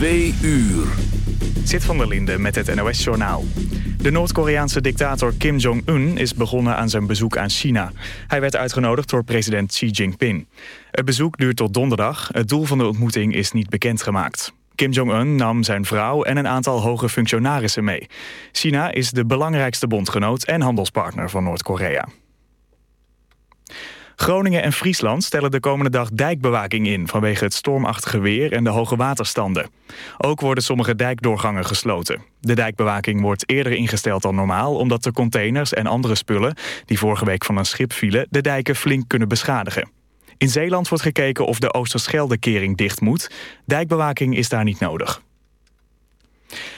Twee uur. Zit van der Linde met het NOS-journaal. De Noord-Koreaanse dictator Kim Jong-un is begonnen aan zijn bezoek aan China. Hij werd uitgenodigd door president Xi Jinping. Het bezoek duurt tot donderdag. Het doel van de ontmoeting is niet bekendgemaakt. Kim Jong-un nam zijn vrouw en een aantal hoge functionarissen mee. China is de belangrijkste bondgenoot en handelspartner van Noord-Korea. Groningen en Friesland stellen de komende dag dijkbewaking in... vanwege het stormachtige weer en de hoge waterstanden. Ook worden sommige dijkdoorgangen gesloten. De dijkbewaking wordt eerder ingesteld dan normaal... omdat de containers en andere spullen die vorige week van een schip vielen... de dijken flink kunnen beschadigen. In Zeeland wordt gekeken of de Oosterscheldekering dicht moet. Dijkbewaking is daar niet nodig.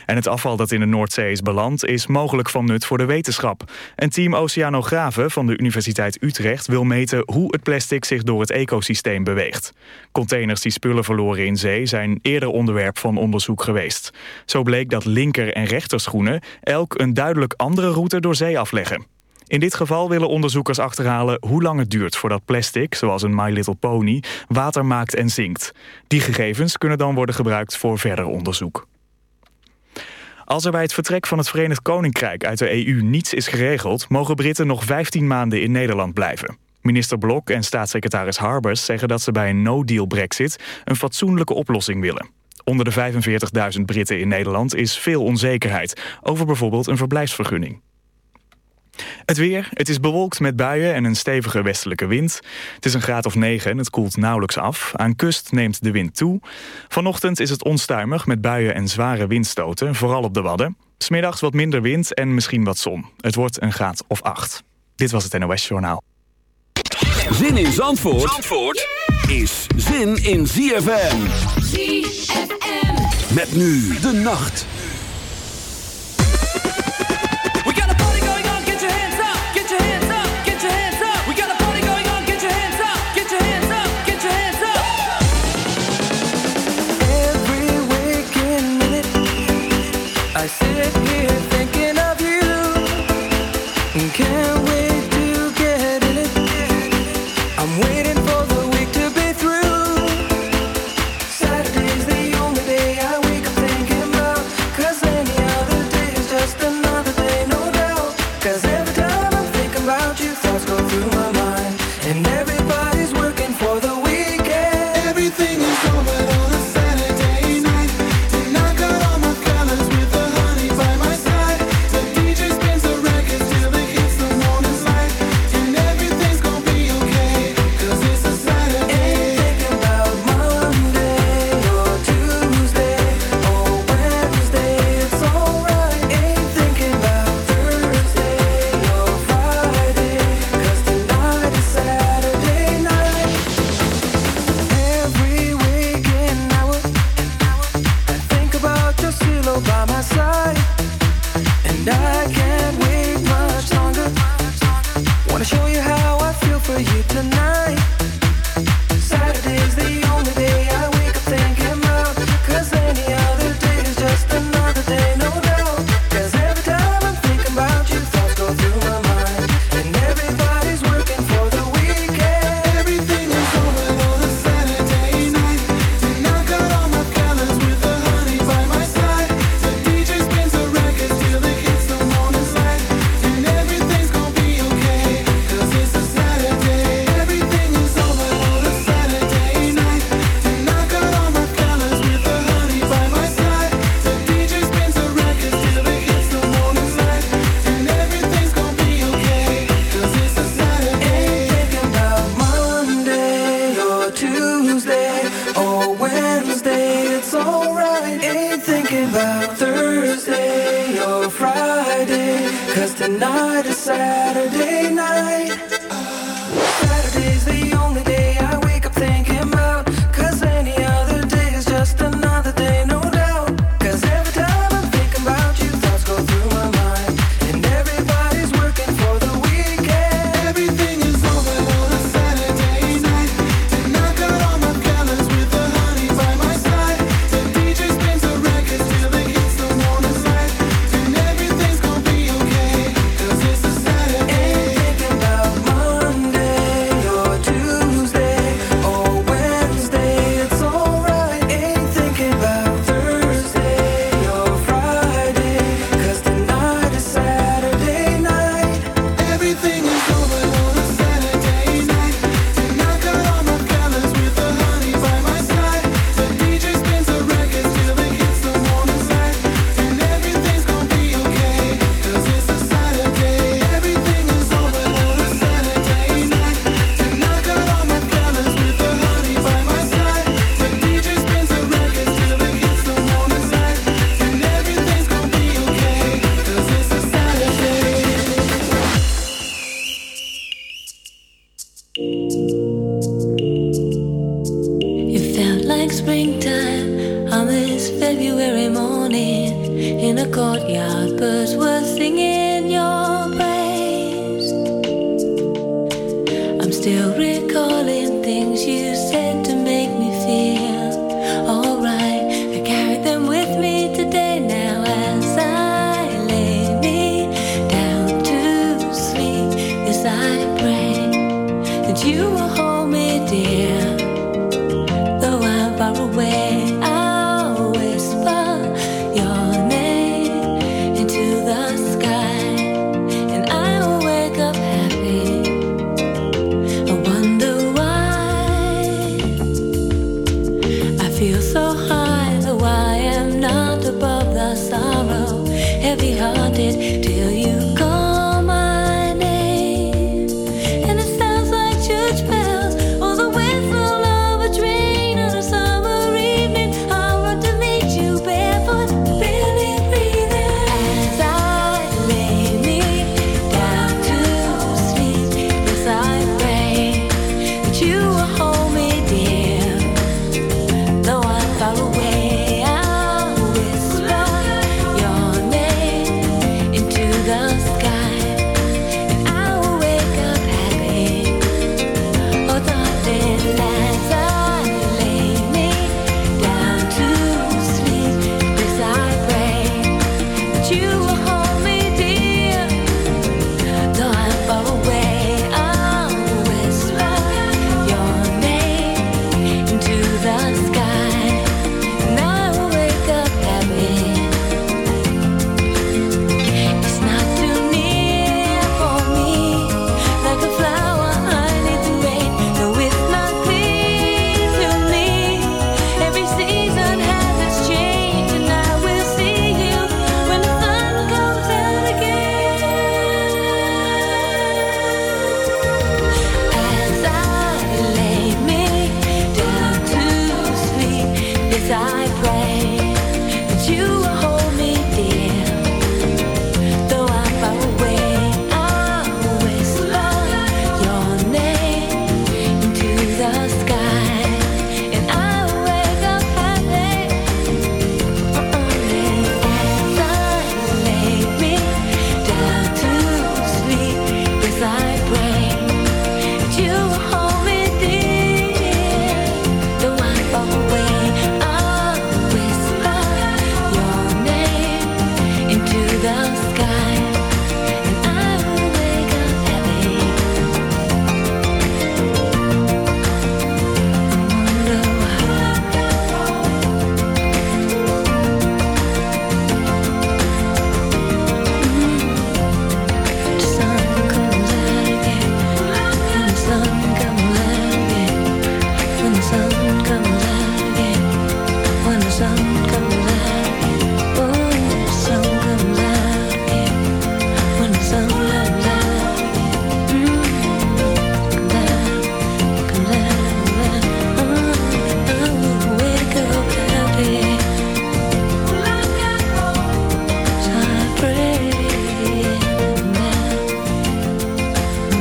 En het afval dat in de Noordzee is beland is mogelijk van nut voor de wetenschap. Een team oceanografen van de Universiteit Utrecht wil meten hoe het plastic zich door het ecosysteem beweegt. Containers die spullen verloren in zee zijn eerder onderwerp van onderzoek geweest. Zo bleek dat linker- en rechterschoenen elk een duidelijk andere route door zee afleggen. In dit geval willen onderzoekers achterhalen hoe lang het duurt voordat plastic, zoals een My Little Pony, water maakt en zinkt. Die gegevens kunnen dan worden gebruikt voor verder onderzoek. Als er bij het vertrek van het Verenigd Koninkrijk uit de EU niets is geregeld, mogen Britten nog 15 maanden in Nederland blijven. Minister Blok en staatssecretaris Harbers zeggen dat ze bij een no-deal brexit een fatsoenlijke oplossing willen. Onder de 45.000 Britten in Nederland is veel onzekerheid over bijvoorbeeld een verblijfsvergunning. Het weer. Het is bewolkt met buien en een stevige westelijke wind. Het is een graad of 9 en het koelt nauwelijks af. Aan kust neemt de wind toe. Vanochtend is het onstuimig met buien en zware windstoten, vooral op de Wadden. Smiddags wat minder wind en misschien wat zon. Het wordt een graad of 8. Dit was het NOS Journaal. Zin in Zandvoort, Zandvoort is zin in ZFM. ZFM. Met nu de nacht. I sit springtime on this February morning in a courtyard, birds were.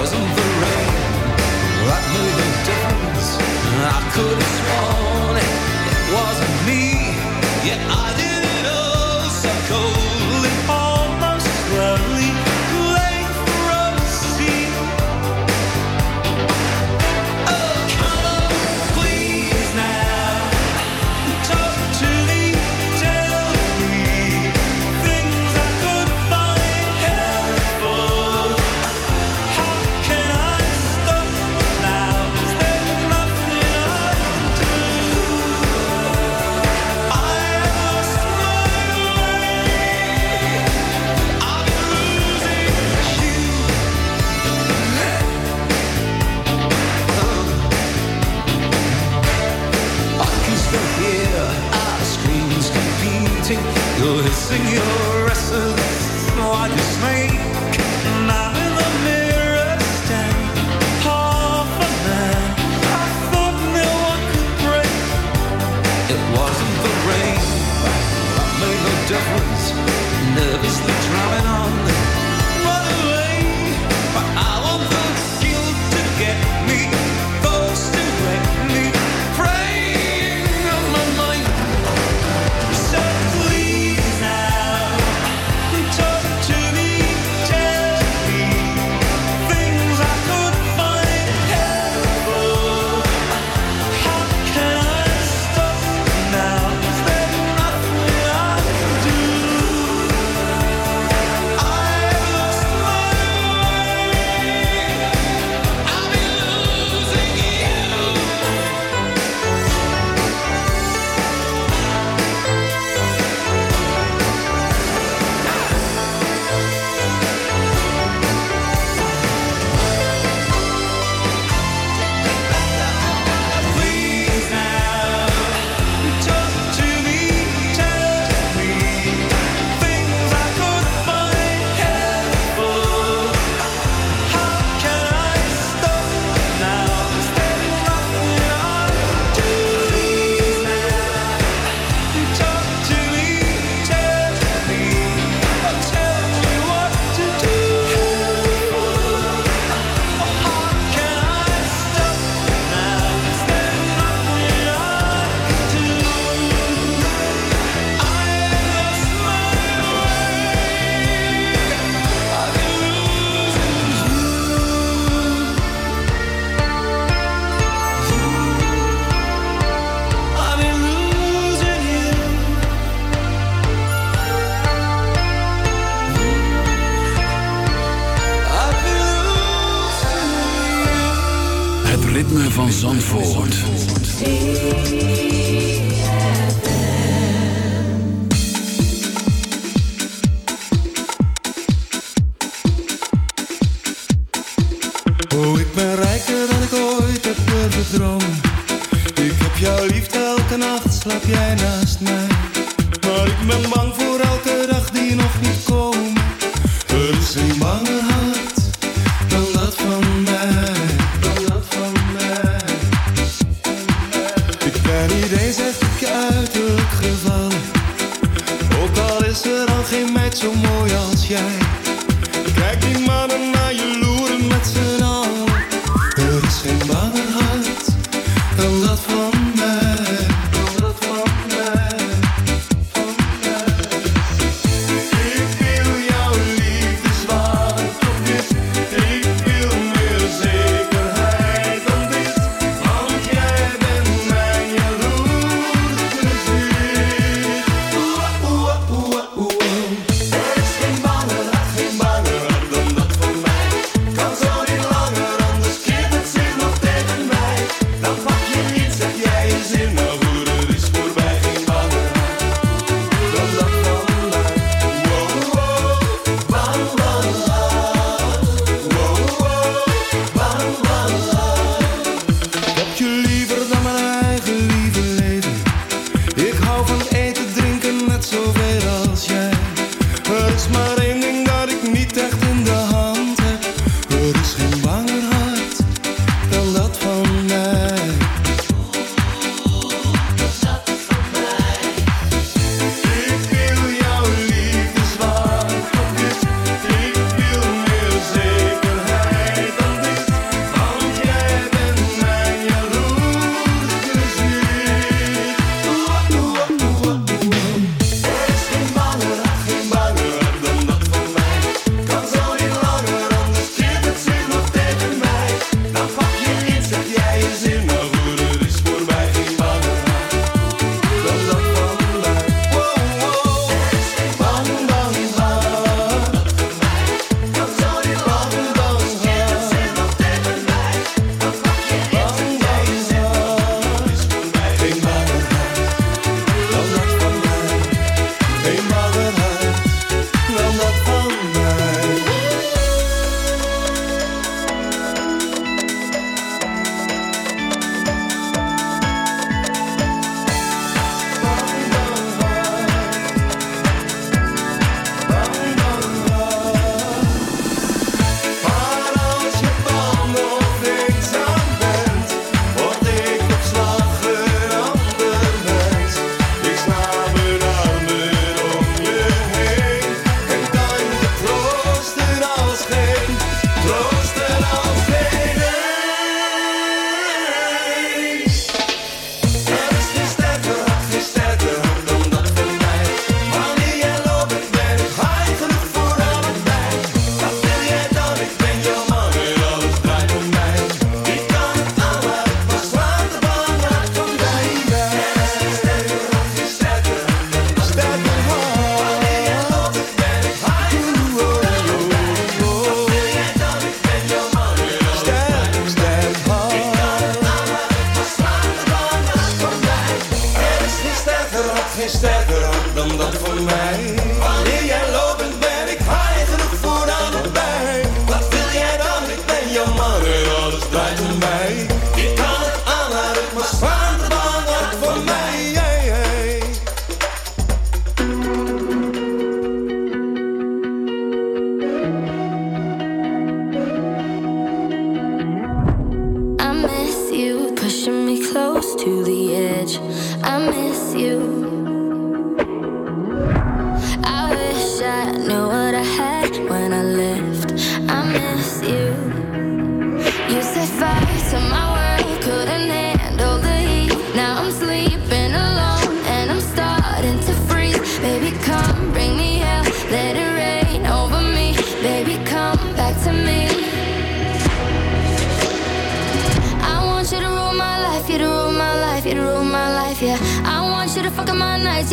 thousand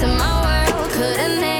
to my world, couldn't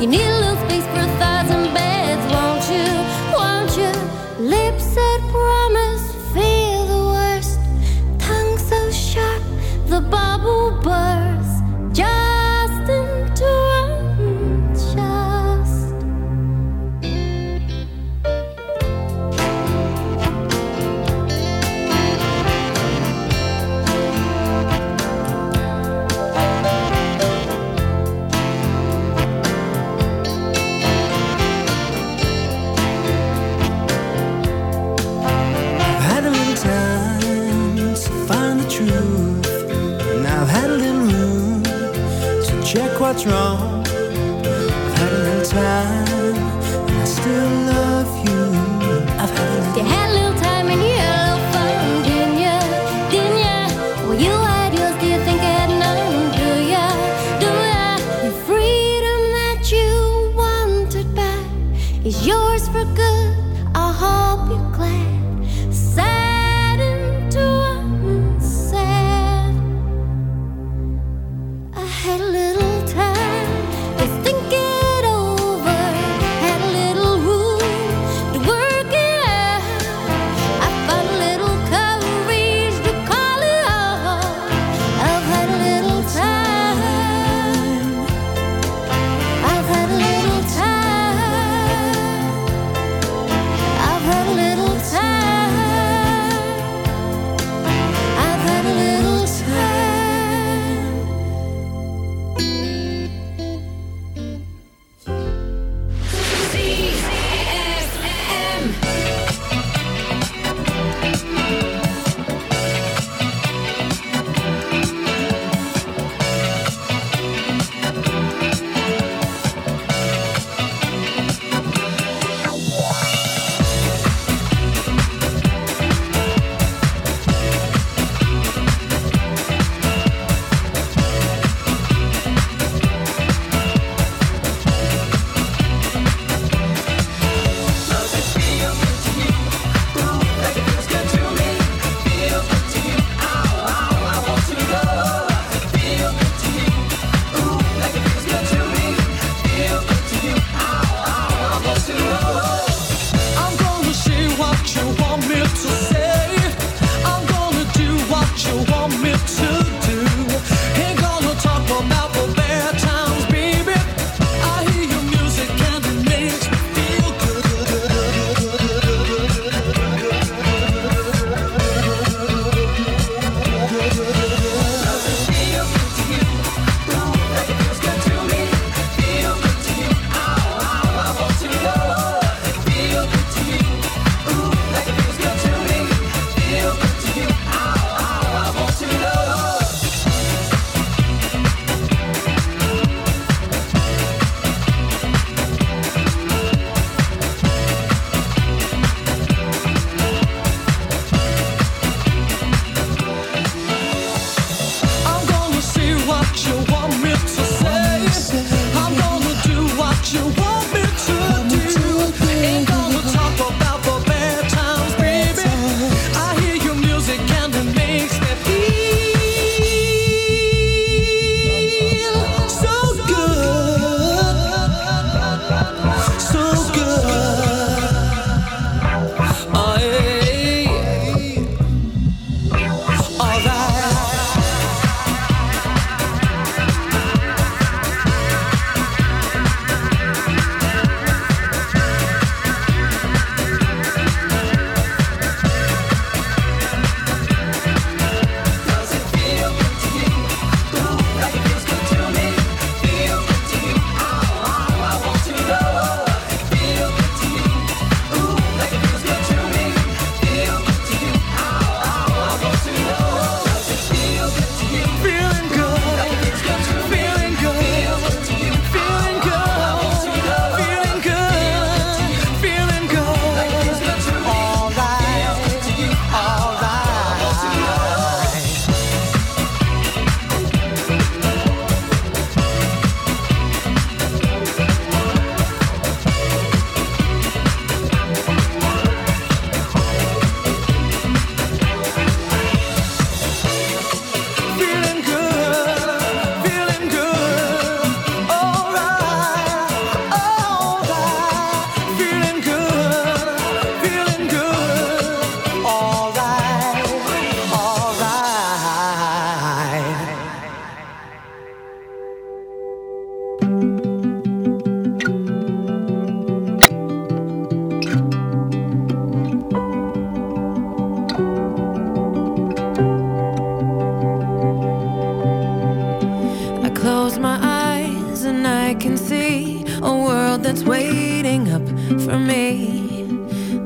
you? Need a little what's wrong.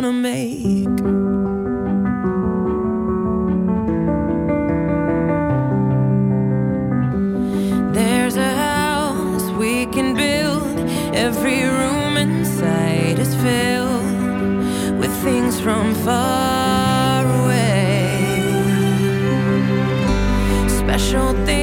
gonna make. Every room inside is filled with things from far away. Special things.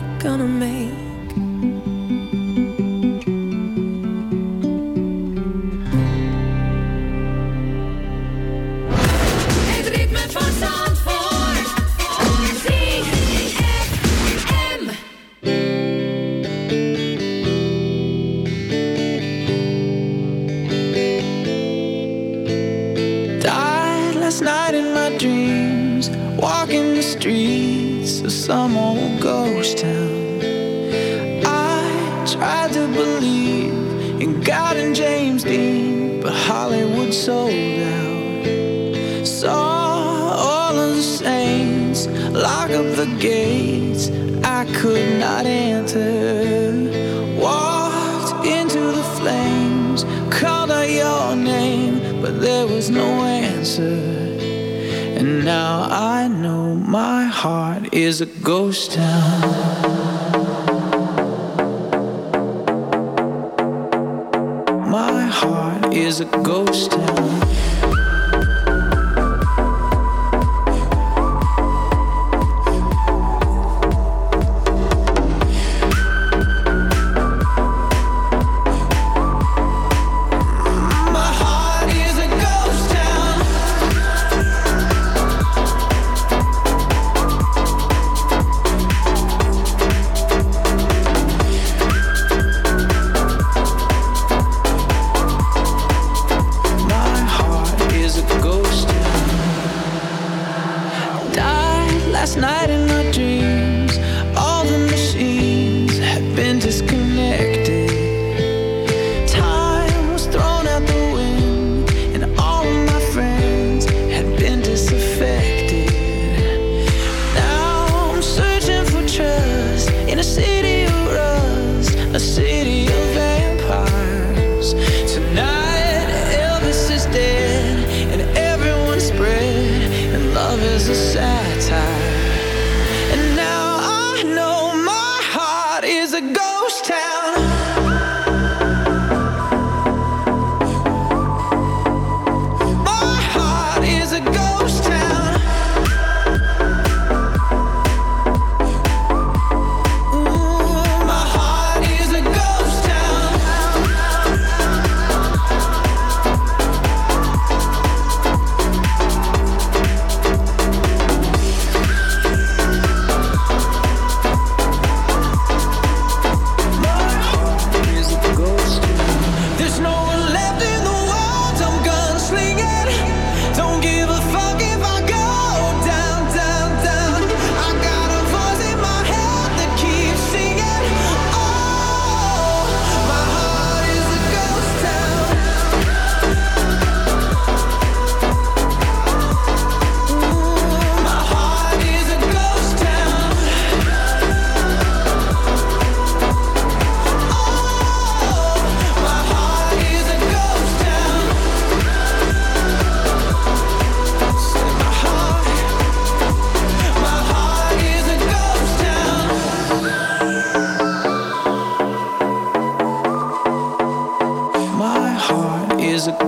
we're gonna make a ghost town.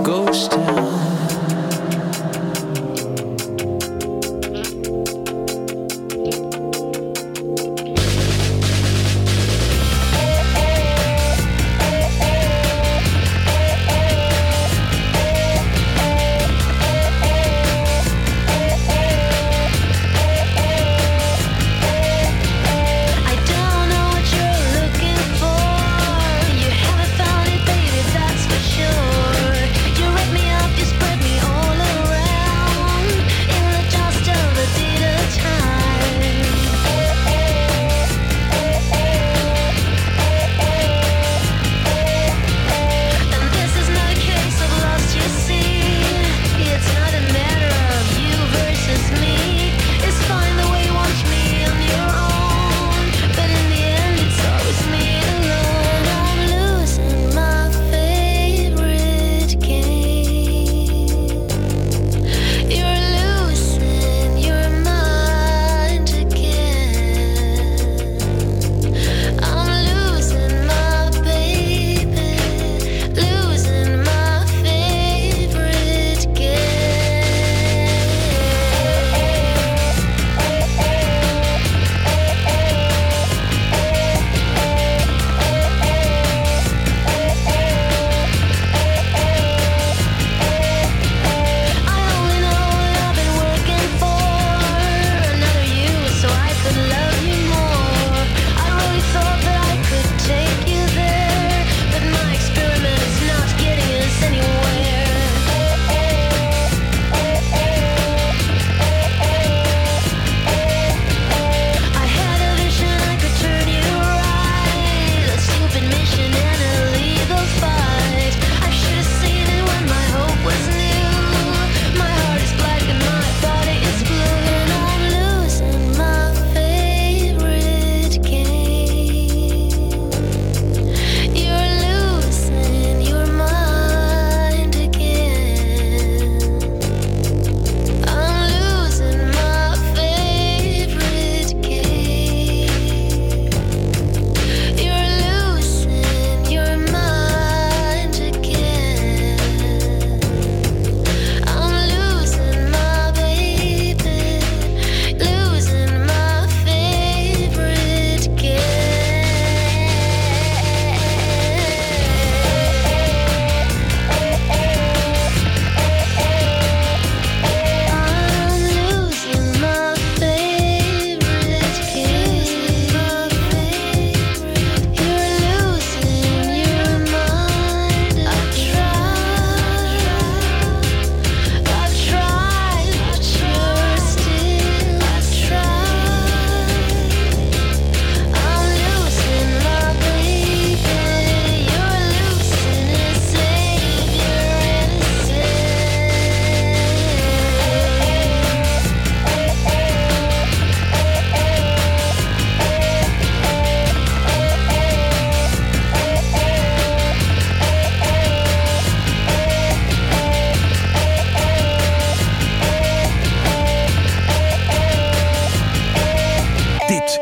ghost town.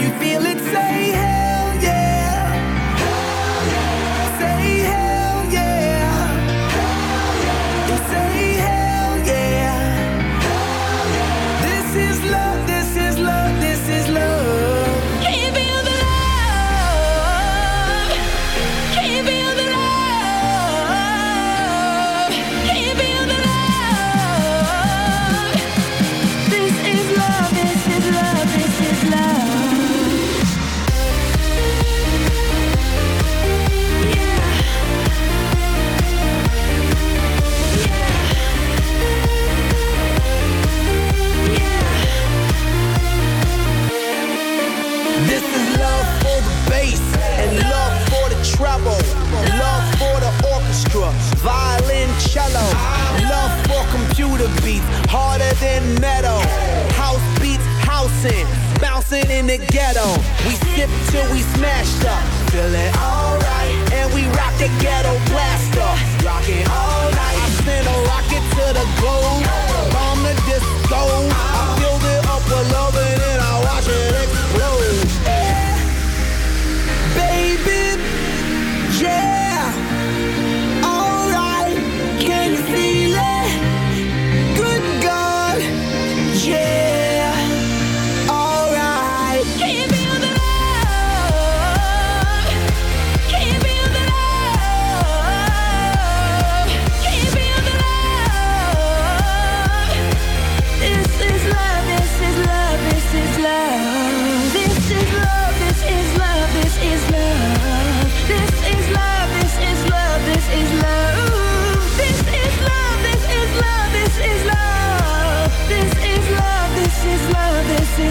You feel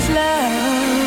love